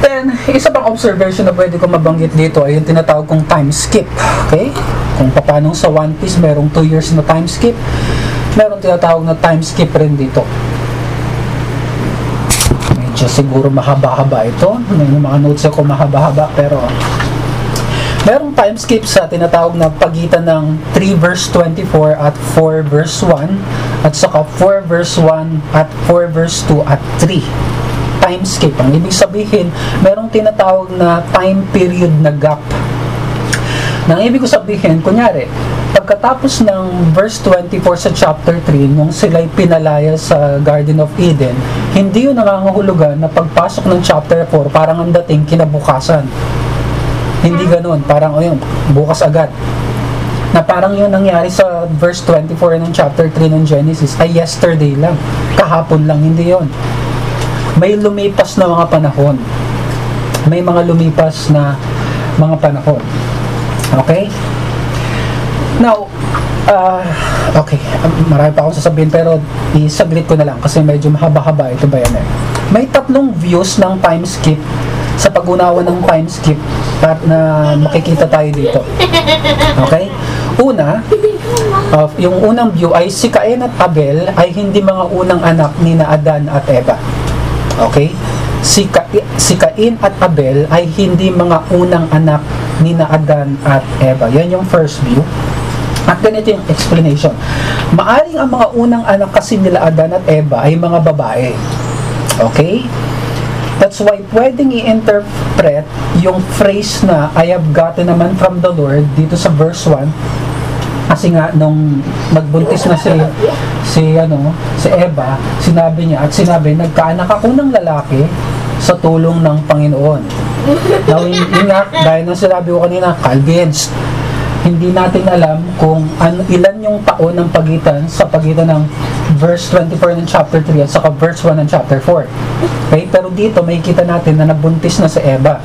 Then, isa pang observation na pwede ko mabanggit dito ay yung tinatawag kong time skip. Okay? Kung paano sa One Piece, merong 2 years na time skip. Merong tinatawag na time skip rin dito. Medyo siguro mahaba-haba ito. May mga notes ako mahaba-haba pero merong time skip sa tinatawag na pagitan ng 3 verse 24 at 4 verse 1 at saka 4 verse 1 at 4 verse 2 at 3 time skip. Ang ibig sabihin, merong tinatawag na time period na gap. Nang ibig ko sabihin, kunyari, pagkatapos ng verse 24 sa chapter 3, nung sila'y pinalaya sa Garden of Eden, hindi yun nangangahulugan na pagpasok ng chapter 4, parang ang dating kinabukasan. Hindi ganun, parang o yun, bukas agad. Na parang yun nangyari sa verse 24 ng chapter 3 ng Genesis ay yesterday lang. Kahapon lang, hindi yon. May lumipas na mga panahon. May mga lumipas na mga panahon. Okay? Now, uh, okay, marami pa akong sasabihin pero isaglit ko na lang kasi medyo mahaba-haba ito ba yan eh. May tatlong views ng time skip sa pag-unawa ng time skip at na makikita tayo dito. Okay? Una, uh, yung unang view ay si Cain at Abel ay hindi mga unang anak ni Adan at Eva. Okay? Si, Ka si Cain at Abel ay hindi mga unang anak ni Adan at Eva. Yan yung first view. At ganito yung explanation. Maaring ang mga unang anak kasi nila Adan at Eva ay mga babae. Okay? That's why pwedeng i-interpret yung phrase na I have gotten naman from the Lord dito sa verse 1 kasi nga nung nagbuntis na si si ano si Eva sinabi niya at sinabi nagkaanak ako ng lalaki sa tulong ng Panginoon. Now yun, yun nga dahil na sinabi ko kanina Calvinist hindi natin alam kung ano, ilan yung taon ng pagitan sa pagitan ng verse 24 ng chapter 3 at saka verse 1 ng chapter 4. Okay? Pero dito, may kita natin na nabuntis na si Eva.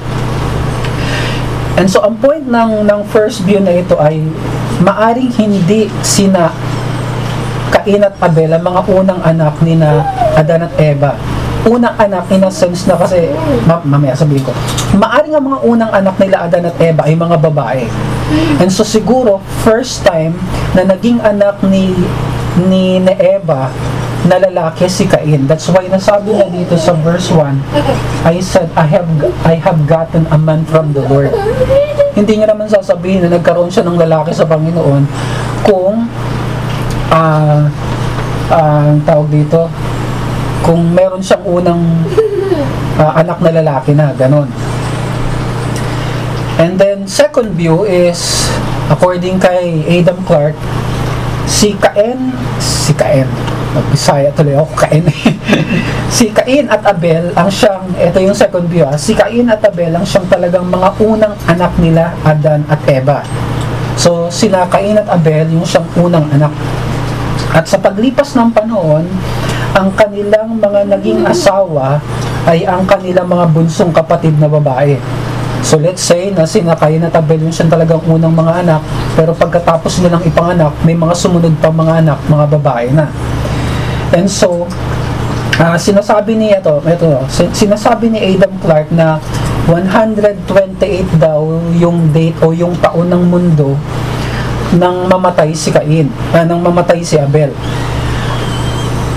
And so, ang point ng, ng first view na ito ay maaring hindi sina Cain at Abel ang mga unang anak ni na Adan at Eva unang anak in a sense na kasi ma mamaya sabihin ko maaring ang mga unang anak nila Adan at Eva ay mga babae and so siguro first time na naging anak ni ni, Eva na lalaki si Cain. That's why nasabi na dito sa verse 1, I said, I have, I have gotten a man from the Lord. Hindi niya naman sasabihin na nagkaroon siya ng lalaki sa Panginoon kung ah uh, uh, tawag dito kung meron siyang unang uh, anak na lalaki na, ganon. And then, second view is, according kay Adam Clark, si Cain, si Cain, Bisaya tuloy ako, Cain. *laughs* si Cain at Abel ang siyang, ito yung second view, ah, si Cain at Abel ang siyang talagang mga unang anak nila, Adan at Eva. So, sina Cain at Abel yung siyang unang anak. At sa paglipas ng panahon, ang kanilang mga naging asawa ay ang kanilang mga bunsong kapatid na babae. So let's say na sina Cain at Abel siyang talagang unang mga anak, pero pagkatapos nilang ipanganak, may mga sumunod pa mga anak, mga babae na. And so, uh, sinasabi ni ito, ito, sinasabi ni Adam Clark na 128 daw yung date o yung taon ng mundo nang mamatay si Cain, uh, nang mamatay si Abel.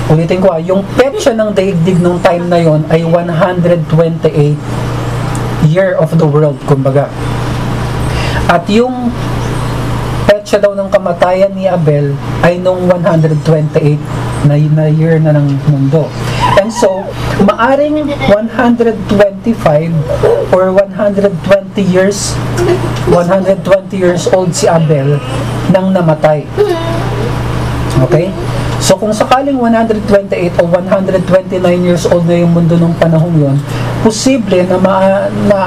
Ulitin ko ah, yung petsa ng daigdig nung time na yon ay 128 year of the world, kumbaga. At yung petsa daw ng kamatayan ni Abel ay nung 128 na, na year na ng mundo. And so, maaring 125 or 120 years 120 years old si Abel nang namatay. Okay? So kung sakaling 128 o 129 years old na yung mundo ng panahon yon, posible na, ma, na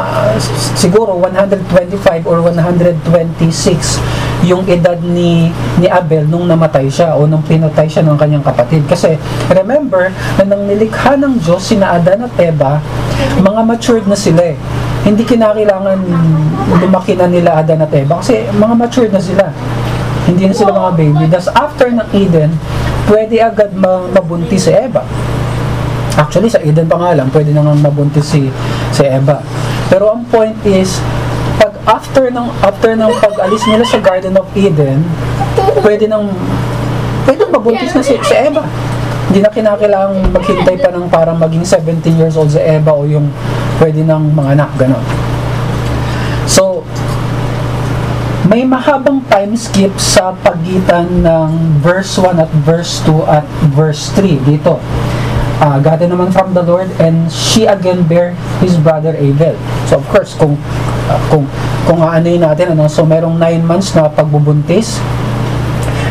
siguro 125 or 126 yung edad ni ni Abel nung namatay siya o nung pinatay siya ng kanyang kapatid. Kasi remember na nang nilikha ng Diyos sina Adan at Eva, mga matured na sila eh. Hindi kinakailangan lumaki na nila Adan at Eva kasi mga matured na sila. Hindi na sila mga baby. Thus after ng Eden, pwede agad mabuntis si Eva. Actually, sa Eden pa nga lang, pwede nang mabuntis si, si Eva. Pero ang point is, pag after ng after ng pag-alis nila sa Garden of Eden, pwede nang pwede mabuntis na si, si Eva. Hindi na kinakailangang maghintay pa ng parang maging 17 years old si Eva o yung pwede ng mga anak, gano'n. So, may mahabang time skip sa pagitan ng verse 1 at verse 2 at verse 3 dito. Uh, God naman from the Lord and she again bear his brother Abel. So of course, kung uh, kung kung aanoyin natin ano, so merong 9 months na pagbubuntis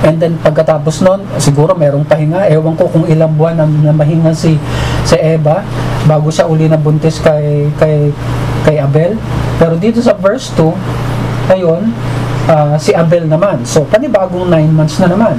And then pagkatapos nun, siguro merong pahinga. Ewan ko kung ilang buwan na, na mahinga si, si Eva bago siya uli nabuntis kay, kay, kay Abel. Pero dito sa verse 2, ayun, ah, si Abel naman. So, panibagong 9 months na naman.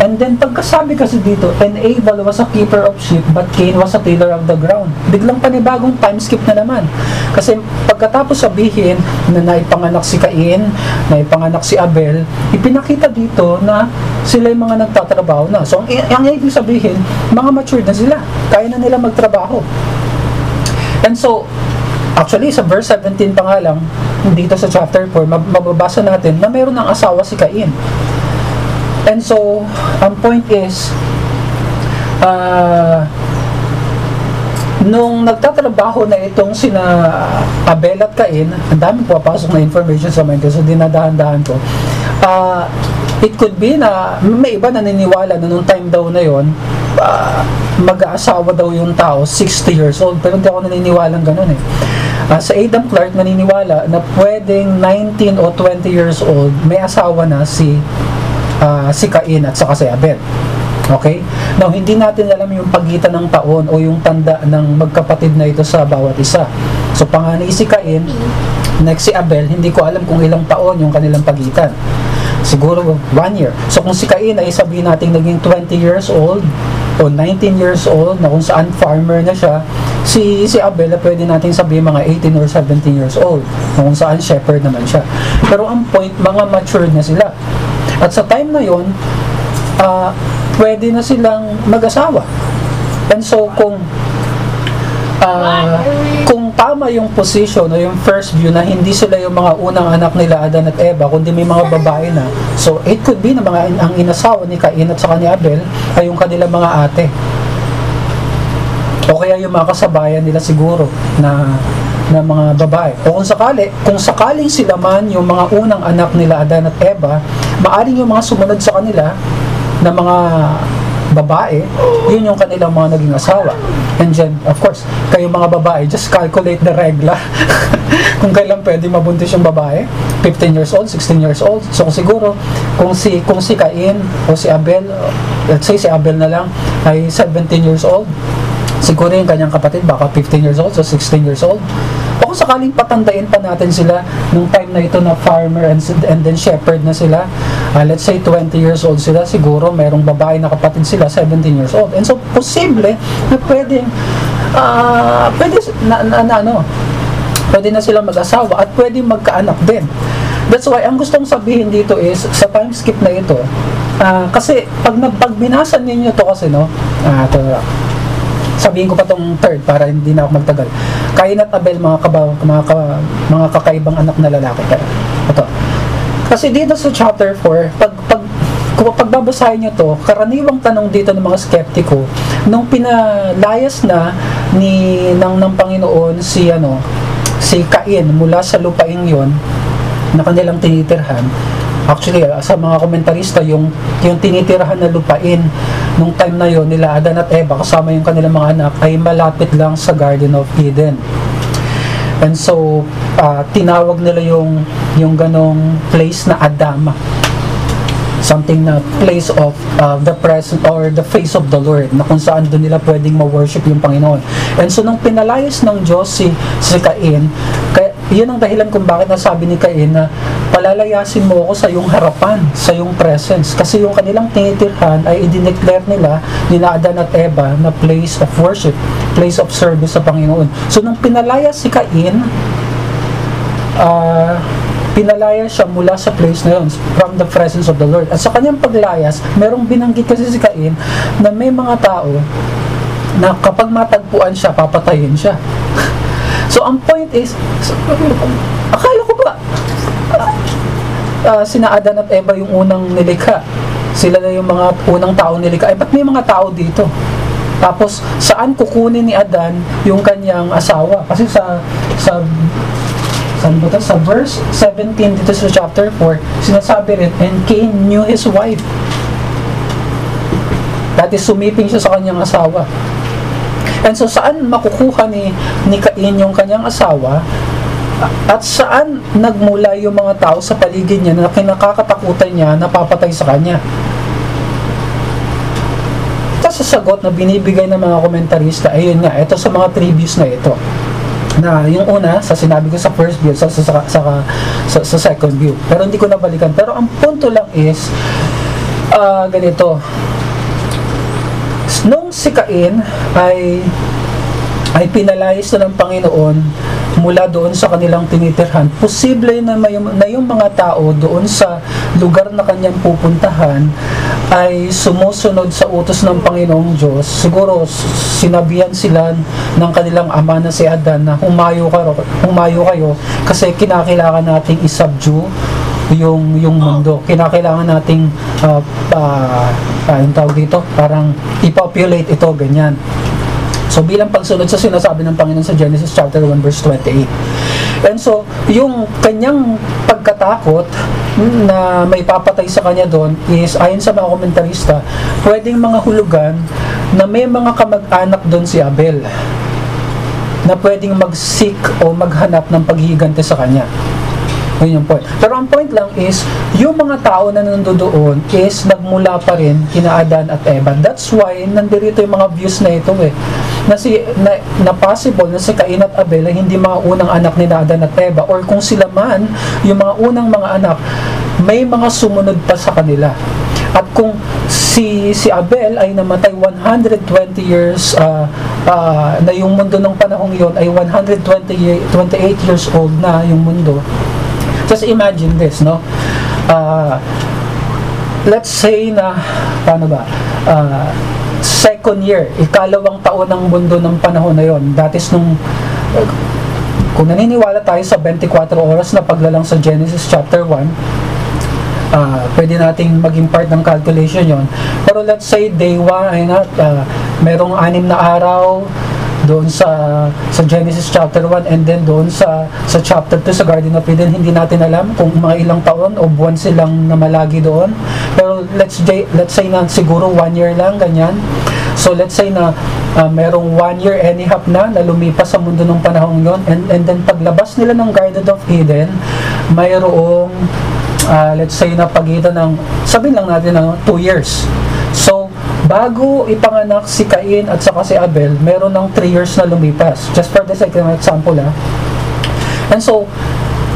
And then pagkasabi kasi dito, and Abel was a keeper of sheep, but Cain was a tiller of the ground. Biglang panibagong time skip na naman. Kasi pagkatapos sabihin na naipanganak si Cain, naipanganak si Abel, ipinakita dito na sila yung mga nagtatrabaho na. So ang, ang ibig sabihin, mga matured na sila. Kaya na nila magtrabaho. And so, actually sa verse 17 pa nga lang, dito sa chapter 4, mab- mababasa natin na meron ng asawa si Cain. And so, ang point is, ah, nung nagtatrabaho na itong sina Abel at Cain, ang daming pumapasok na information sa mind ko, so dinadahan-dahan ko. Ah, it could be na may iba naniniwala na nung time daw na yon ah, mag-aasawa daw yung tao 60 years old pero hindi ako naniniwala ng ganun eh Ah, sa Adam Clark naniniwala na pwedeng 19 o 20 years old may asawa na si ah, si Cain at saka si Abel Okay? Now, hindi natin alam yung pagitan ng taon o yung tanda ng magkapatid na ito sa bawat isa. So, panganay si Cain, next si Abel, hindi ko alam kung ilang taon yung kanilang pagitan. Siguro one year. So, kung si Cain ay sabihin natin naging 20 years old o 19 years old na kung saan farmer na siya, si si Abel, pwede nating sabihin mga 18 or 17 years old na kung saan shepherd naman siya. Pero ang point, mga matured na sila. At sa time na yon, ah, pwede na silang mag-asawa. And so, kung ah, kung tama yung position o yung first view na hindi sila yung mga unang anak nila Adan at Eva, kundi may mga babae na. So, it could be na mga ang inasawa ni Cain at saka ni Abel ay yung kanilang mga ate. O kaya yung mga kasabayan nila siguro na na mga babae. O kung sakali, kung sakaling sila man yung mga unang anak nila Adan at Eva, maaring yung mga sumunod sa kanila na mga babae, yun yung kanilang mga naging asawa. And then, of course, kayo mga babae, just calculate the regla. *laughs* kung kailan pwede mabuntis yung babae, 15 years old, 16 years old. So kung siguro, kung si, kung si Cain o si Abel, let's say si Abel na lang, ay 17 years old, siguro yung kanyang kapatid baka 15 years old, so 16 years old. O kung sakaling patandain pa natin sila nung time na ito na farmer and, and then shepherd na sila, ah, let's say 20 years old sila, siguro merong babae na kapatid sila, 17 years old. And so, posible na pwedeng, ah, pwede, na, na, na, ano, pwede na silang mag-asawa at pwede magkaanak din. That's why, ang gustong sabihin dito is, sa time skip na ito, ah, kasi pag, pag ninyo to kasi, no, ah, to, sabihin ko pa tong third para hindi na ako magtagal. Cain at Abel, mga, kaba, mga, ka- mga kakaibang anak na lalaki. Pero, ito. Kasi dito sa chapter 4, pag, pag, kung pagbabasahin nyo to, karaniwang tanong dito ng mga skeptiko, nung pinalayas na ni ng, ng Panginoon si ano si Cain mula sa lupain yon na kanilang tinitirhan actually ah, sa mga komentarista yung yung tinitirhan na lupain nung time na yon nila Adan at Eva kasama yung kanilang mga anak ay malapit lang sa Garden of Eden and so ah, tinawag nila yung yung ganong place na Adama something na place of uh, the presence or the face of the Lord na kung saan doon nila pwedeng ma-worship yung Panginoon. And so nung pinalayas ng Diyos si, si Cain, yun ang dahilan kung bakit nasabi ni Cain na palalayasin mo ako sa iyong harapan, sa iyong presence. Kasi yung kanilang tinitirhan ay idineclare nila ni Adan at Eva na place of worship, place of service sa Panginoon. So nung pinalayas si Cain, ah, pinalaya siya mula sa place na yun, from the presence of the Lord. At sa kanyang paglayas, merong binanggit kasi si Cain na may mga tao na kapag matagpuan siya, papatayin siya. *laughs* so, ang point is, akala ko ba, uh, sina Adan at Eva yung unang nilikha. Sila na yung mga unang tao nilikha. Eh, ba't may mga tao dito? Tapos, saan kukunin ni Adan yung kanyang asawa? Kasi sa, sa saan ba to? Sa verse 17 dito sa chapter 4, sinasabi rin, and Cain knew his wife. That is, sumiping siya sa kanyang asawa. And so, saan makukuha ni, ni Cain yung kanyang asawa? At saan nagmula yung mga tao sa paligid niya na kinakakatakutan niya napapatay sa kanya? Ito sa sagot na binibigay ng mga komentarista, ayun nga, ito sa mga tributes na ito. Na yung una, sa sinabi ko sa first view, sa, sa, sa, sa, sa, sa second view. Pero hindi ko nabalikan. Pero ang punto lang is, ah ganito, nung si Cain ay ay pinalayas na ng Panginoon mula doon sa kanilang tinitirhan. Posible na, may, na yung mga tao doon sa lugar na kanyang pupuntahan ay sumusunod sa utos ng Panginoong Diyos. Siguro sinabihan sila ng kanilang ama na si Adan na humayo, kayo, humayo kayo kasi kinakailangan nating isubdue yung yung mundo. Kinakailangan nating uh, uh, uh, yung tawag dito, parang i-populate ito, ganyan. So bilang pagsunod sa sinasabi ng Panginoon sa Genesis chapter 1 verse 28. And so, yung kanyang pagkatakot na may papatay sa kanya doon is ayon sa mga komentarista, pwedeng mga hulugan na may mga kamag-anak doon si Abel na pwedeng mag-seek o maghanap ng paghihiganti sa kanya. Yun yung point. Pero ang point lang is, yung mga tao na nandoon is nagmula pa rin kina Adan at Eva. That's why nandirito yung mga views na ito eh. Na, si, na, na possible na si Cain at Abel ay hindi mga unang anak ni Adan at Eva or kung sila man, yung mga unang mga anak, may mga sumunod pa sa kanila. At kung si si Abel ay namatay 120 years uh, uh, na yung mundo ng panahong yon ay 128 years old na yung mundo Just imagine this, no? Uh, let's say na, paano ba? Uh, second year, ikalawang taon ng mundo ng panahon na yon. That is nung, kung naniniwala tayo sa 24 oras na paglalang sa Genesis chapter 1, uh, pwede nating maging part ng calculation yon. Pero let's say day 1 ay na, uh, merong anim na araw, doon sa sa Genesis chapter 1 and then doon sa sa chapter 2 sa Garden of Eden hindi natin alam kung mga ilang taon o buwan silang namalagi doon. Pero let's say, let's say na siguro one year lang ganyan. So let's say na uh, merong one year and a half na na lumipas sa mundo ng panahong yon and, and then paglabas nila ng Garden of Eden mayroong uh, let's say na pagitan ng sabihin lang natin ng 2 years bago ipanganak si Cain at saka si Abel, meron ng 3 years na lumipas. Just for the sake of example, ha. And so,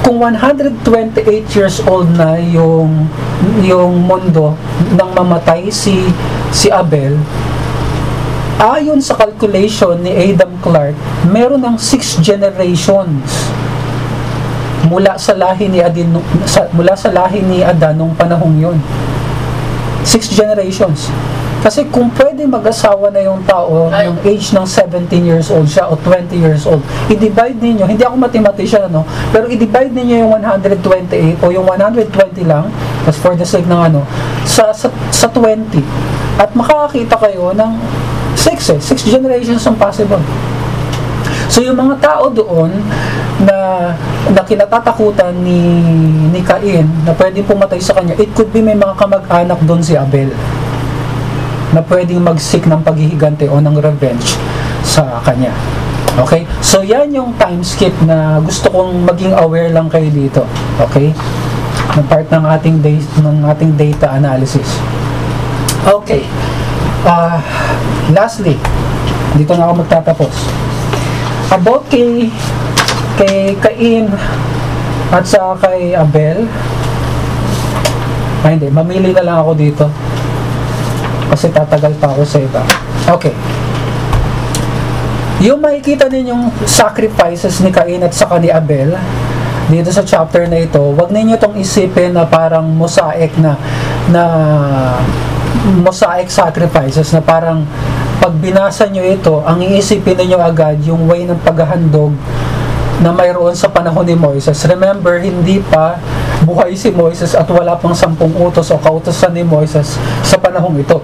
kung 128 years old na yung yung mundo nang mamatay si si Abel, ayon sa calculation ni Adam Clark, meron ng 6 generations mula sa lahi ni Adin sa, mula sa lahi ni Adan nung panahong yon. 6 generations. Kasi kung pwede mag-asawa na yung tao Ay. yung age ng 17 years old siya o 20 years old, i-divide ninyo, hindi ako mathematician ano, pero i-divide ninyo yung 128 o yung 120 lang, as for the sake ng ano, sa, sa, sa 20. At makakakita kayo ng 6 eh, 6 generations ang possible. So yung mga tao doon na na kinatatakutan ni ni Cain na pwedeng pumatay sa kanya, it could be may mga kamag-anak doon si Abel na pwedeng mag-seek ng paghihigante o ng revenge sa kanya. Okay? So, yan yung time skip na gusto kong maging aware lang kayo dito. Okay? Na part ng ating, data, ng ating data analysis. Okay. Uh, lastly, dito na ako magtatapos. About kay kay Cain at sa kay Abel, ay hindi, mamili na lang ako dito kasi tatagal pa ako sa iba. Okay. Yung makikita ninyong sacrifices ni Cain at saka ni Abel, dito sa chapter na ito, wag ninyo itong isipin na parang mosaic na na mosaic sacrifices na parang pag binasa nyo ito, ang iisipin niyo agad yung way ng paghahandog na mayroon sa panahon ni Moises. Remember, hindi pa buhay si Moises at wala pang sampung utos o kautosan ni Moises sa panahong ito.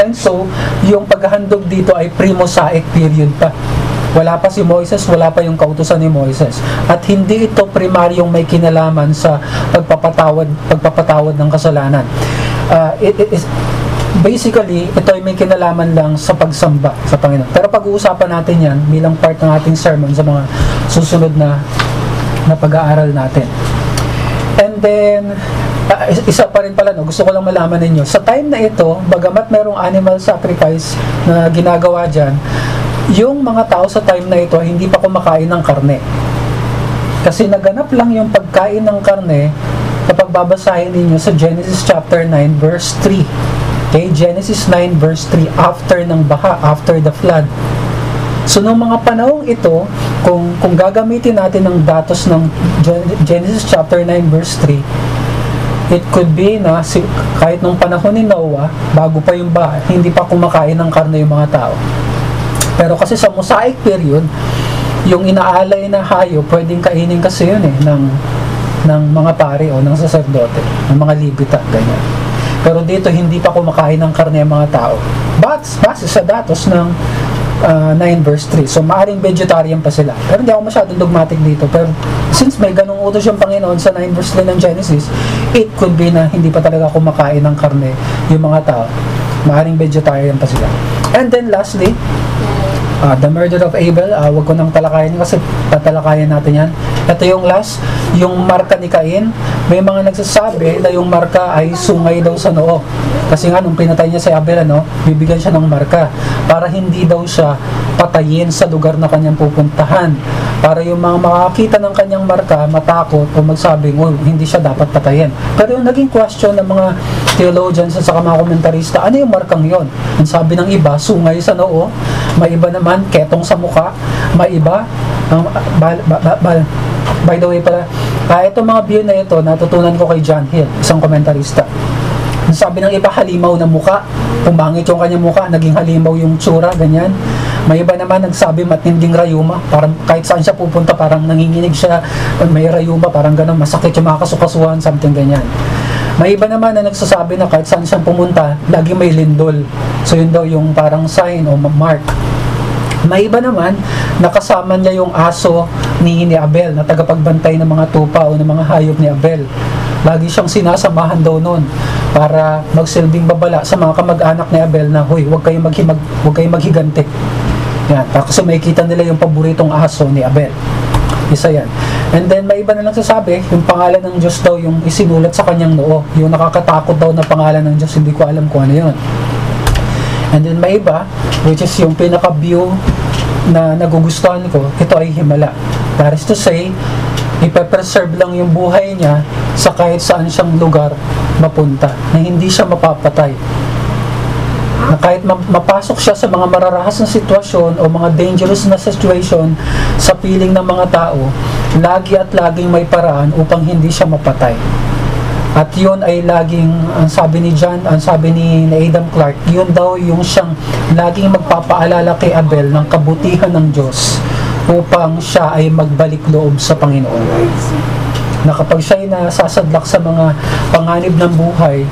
And so, yung paghahandog dito ay pre-Mosaic period pa. Wala pa si Moises, wala pa yung kautusan ni Moises. At hindi ito primaryong may kinalaman sa pagpapatawad, pagpapatawad ng kasalanan. Uh, it, it is, basically, ito ay may kinalaman lang sa pagsamba sa Panginoon. Pero pag-uusapan natin yan bilang part ng ating sermon sa mga susunod na na pag-aaral natin. And then, is- isa pa rin pala, no, gusto ko lang malaman ninyo, sa time na ito, bagamat merong animal sacrifice na ginagawa dyan, yung mga tao sa time na ito hindi pa kumakain ng karne. Kasi naganap lang yung pagkain ng karne kapag babasahin ninyo sa Genesis chapter 9 verse 3. Okay, Genesis 9 verse 3 after ng baha, after the flood. So nung mga panahong ito, kung kung gagamitin natin ng datos ng Gen- Genesis chapter 9 verse 3, it could be na si, kahit nung panahon ni Noah, bago pa yung bahay, hindi pa kumakain ng karne yung mga tao. Pero kasi sa Mosaic period, yung inaalay na hayo, pwedeng kainin kasi yun eh, ng, ng mga pare o ng saserdote, ng mga libita, ganyan. Pero dito, hindi pa kumakain ng karne ang mga tao. But, base sa datos ng uh, 9 verse 3. So, maaring vegetarian pa sila. Pero hindi ako masyadong dogmatic dito. Pero, since may ganong utos yung Panginoon sa 9 verse 3 ng Genesis, it could be na hindi pa talaga kumakain ng karne yung mga tao. Maaring vegetarian pa sila. And then, lastly, Ah, the murder of Abel, ah, wag ko nang talakayan kasi tatalakayan natin yan. Ito yung last, yung marka ni Cain. May mga nagsasabi na yung marka ay sungay daw sa noo. Kasi nga, nung pinatay niya si Abel, ano, bibigyan siya ng marka para hindi daw siya patayin sa lugar na kanyang pupuntahan. Para yung mga makakita ng kanyang marka, matakot o magsabing, oh, hindi siya dapat patayin. Pero yung naging question ng mga theologians at saka mga komentarista, ano yung markang yon? Ang sabi ng iba, sungay sa noo, may iba naman, ketong sa muka, may iba, ang ba, ba, ba, ba- by the way pala, ah, itong mga view na ito, natutunan ko kay John Hill, isang komentarista. Sabi ng iba, halimaw na muka. Pumangit yung kanyang muka, naging halimaw yung tsura, ganyan. May iba naman nagsabi matinding rayuma, parang kahit saan siya pupunta, parang nanginginig siya, may rayuma, parang ganun, masakit yung mga kasukasuhan, something ganyan. May iba naman na nagsasabi na kahit saan siya pumunta, lagi may lindol. So yun daw yung parang sign o mark. May iba naman, nakasama niya yung aso ni, ni Abel na tagapagbantay ng mga tupa o ng mga hayop ni Abel. Lagi siyang sinasamahan daw noon para magsilbing babala sa mga kamag-anak ni Abel na, Hoy, huwag kayong, maghimag, huwag kayong maghigante. Yan, kasi makikita nila yung paboritong aso ni Abel. Isa yan. And then may iba na lang sasabi, yung pangalan ng Diyos daw yung isinulat sa kanyang noo. Yung nakakatakot daw na pangalan ng Diyos, hindi ko alam kung ano yun. And then may iba, which is yung pinaka-view na nagugustuhan ko, ito ay himala. That is to say, ipe-preserve lang yung buhay niya sa kahit saan siyang lugar mapunta, na hindi siya mapapatay. Na kahit ma- mapasok siya sa mga mararahas na sitwasyon o mga dangerous na situation sa piling ng mga tao, lagi at laging may paraan upang hindi siya mapatay. At yun ay laging, ang sabi ni John, ang sabi ni, ni Adam Clark, yun daw yung siyang laging magpapaalala kay Abel ng kabutihan ng Diyos upang siya ay magbalik loob sa Panginoon. Na kapag siya ay nasasadlak sa mga panganib ng buhay,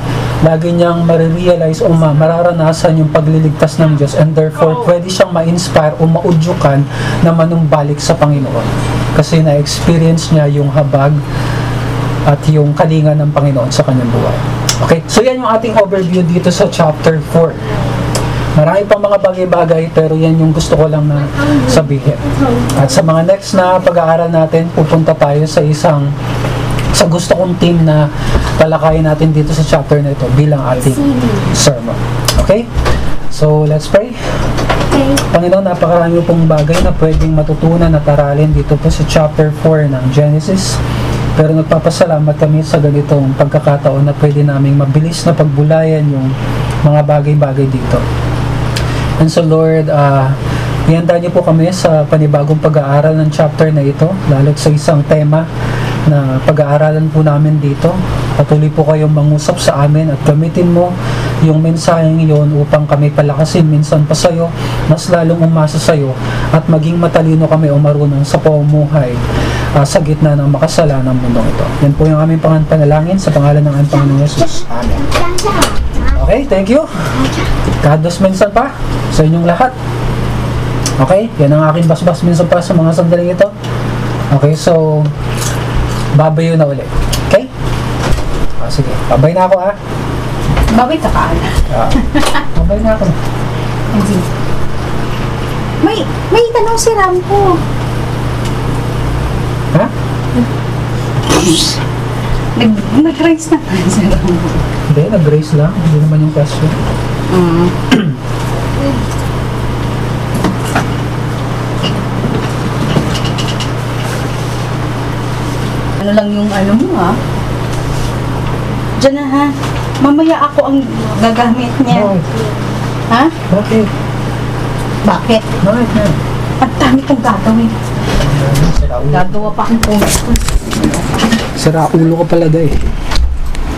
lagi niyang marirealize o ma, mararanasan yung pagliligtas ng Diyos and therefore pwede siyang ma-inspire o maudyukan na manumbalik sa Panginoon. Kasi na-experience niya yung habag at yung kalinga ng Panginoon sa kanyang buhay. Okay, so yan yung ating overview dito sa chapter 4. Marami pang mga bagay-bagay pero yan yung gusto ko lang na sabihin. At sa mga next na pag-aaral natin, pupunta tayo sa isang sa gusto kong team na talakayin natin dito sa chapter na ito bilang ating sermon. Okay? So, let's pray. Okay. Panginoon, napakarami pong bagay na pwedeng matutunan at aralin dito po sa chapter 4 ng Genesis. Pero nagpapasalamat kami sa ganitong pagkakataon na pwede naming mabilis na pagbulayan yung mga bagay-bagay dito. And so Lord, uh, ihanda niyo po kami sa panibagong pag-aaral ng chapter na ito, lalo sa isang tema na pag-aaralan po namin dito. Patuloy po kayong mangusap sa amin at gamitin mo yung mensaheng iyon upang kami palakasin minsan pa sa'yo, mas lalong umasa sa'yo at maging matalino kami o marunong sa pamumuhay ah, sa gitna ng makasalanang mundong ito. Yan po yung aming panganalangin sa pangalan ng aming Panginoong Yesus. Amen. Okay, thank you. God bless minsan pa sa inyong lahat. Okay, yan ang aking basbas minsan pa sa mga sandaling ito. Okay, so babayo na ulit. Okay? Ah, sige, babay na ako ah. Babay ka ka. Ah, babay na ako. Angie. May, may tanong si Rampo. Ha? Nag, nag-rise na si Rambo. Hindi, nag-raise lang. Hindi naman yung question. Mm. *clears throat* ano lang yung ano mo ha? Diyan na ha. Mamaya ako ang gagamit niya. Bakit? Ha? Bakit? Bakit? Bakit na? Ang dami kong gagawin. Gagawa pa akong post. Sira ulo ka pala, day.